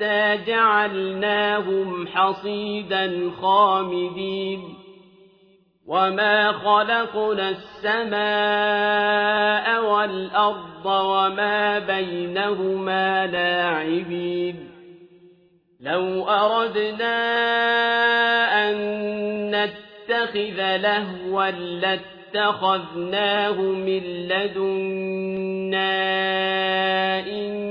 حتى جعلناهم حصيدا خامدين وما خلقنا السماء والأرض وما بينهما لاعبين لو أردنا أن نتخذ لهوا لاتخذناه من لدنا إن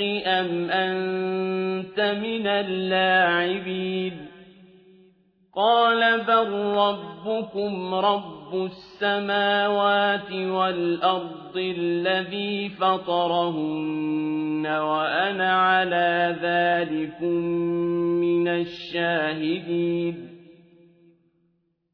أم أنت من اللاعبين؟ قال بل ربكم رب السماوات والأرض الذي فطرهن وأنا على ذلكم من الشاهدين.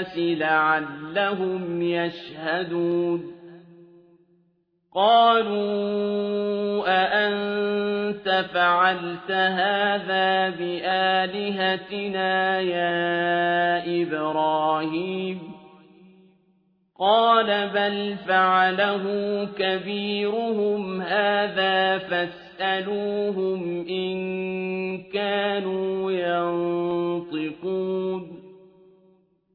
الناس لعلهم يشهدون. قالوا أأنت فعلت هذا بآلهتنا يا إبراهيم؟ قال بل فعله كبيرهم هذا فاسألوهم إن كانوا ينطقون.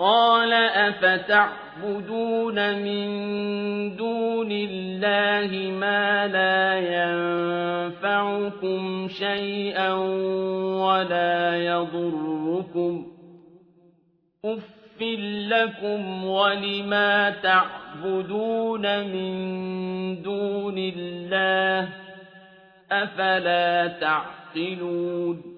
قال أفتعبدون من دون الله ما لا ينفعكم شيئا ولا يضركم أف لكم ولما تعبدون من دون الله أفلا تعقلون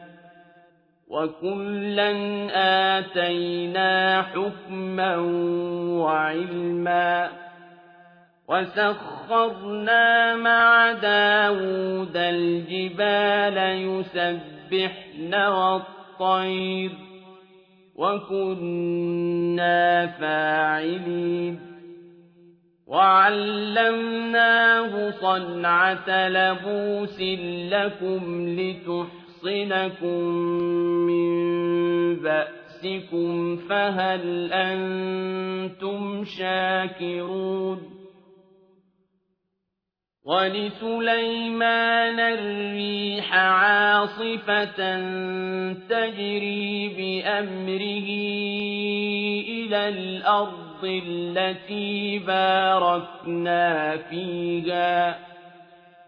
وَكُلًّا آتَيْنَا حُكْمًا وَعِلْمًا ۚ وَسَخَّرْنَا مَعَ دَاوُودَ الْجِبَالَ يُسَبِّحْنَ وَالطَّيْرَ ۚ وَكُنَّا فَاعِلِينَ وَعَلَّمْنَاهُ صَنْعَةَ لَبُوسٍ لَّكُمْ لِتُحْصِنَكُم مِّن بَأْسِكُمْ ۖ فَهَلْ أَنتُمْ شَاكِرُونَ وَلِسُلَيْمَانَ الرِّيحَ عَاصِفَةً تَجْرِي بِأَمْرِهِ إِلَى الْأَرْضِ الَّتِي بَارَكْنَا فِيهَا ۚ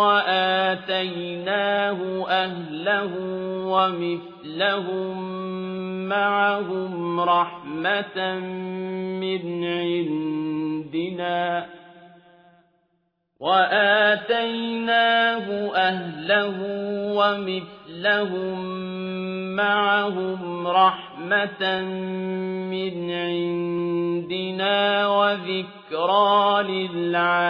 وَآتَيْنَاهُ أَهْلَهُ وَمِثْلَهُم مَّعَهُمْ رَحْمَةً مِّنْ عِندِنَا ۚ وَآتَيْنَاهُ أَهْلَهُ وَمِثْلَهُم مَّعَهُمْ رَحْمَةً مِّنْ عِندِنَا وَذِكْرَىٰ لِلْعَابِدِينَ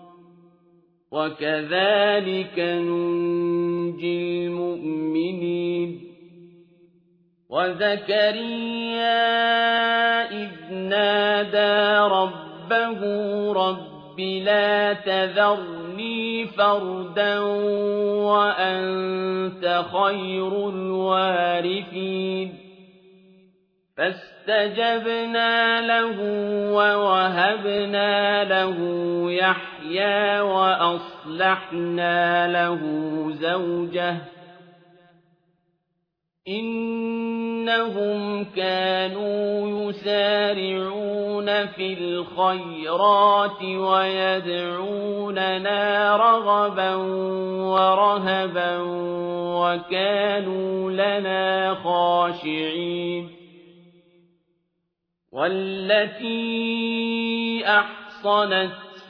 وَكَذَٰلِكَ نُنجِي الْمُؤْمِنِينَ وَزَكَرِيَّا إِذْ نَادَىٰ رَبَّهُ رَبِّ لَا تَذَرْنِي فَرْدًا وَأَنتَ خَيْرُ الْوَارِثِينَ فَاسْتَجَبْنَا لَهُ وَوَهَبْنَا لَهُ يَحْيَىٰ وَأَصْلَحْنَا لَهُ زَوْجَهُ ۚ. إِنَّهُمْ كَانُوا يُسَارِعُونَ فِي الْخَيْرَاتِ وَيَدْعُونَنَا رَغَبًا وَرَهَبًا وَكَانُوا لَنَا خَاشِعِينَ. وَالَّتِي أَحْصَنَتْ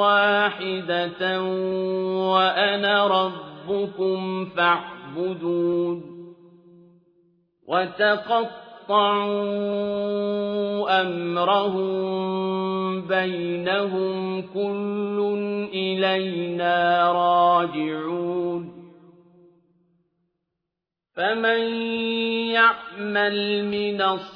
واحدة وأنا ربكم فاعبدون وتقطعوا أمرهم بينهم كل إلينا راجعون فمن يعمل من الصالحات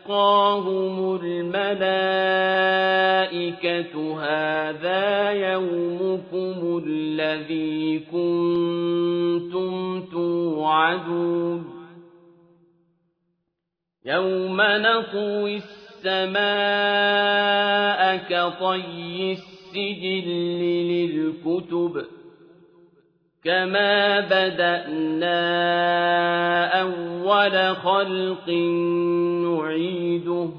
وتتلقاهم الملائكة هذا يومكم الذي كنتم توعدون يوم نطوي السماء كطي السجل للكتب كما بدأنا أول خلق نعيده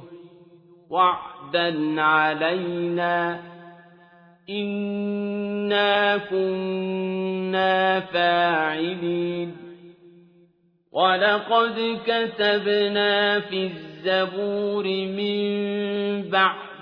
وعدا علينا إنا كنا فاعلين ولقد كتبنا في الزبور من بعد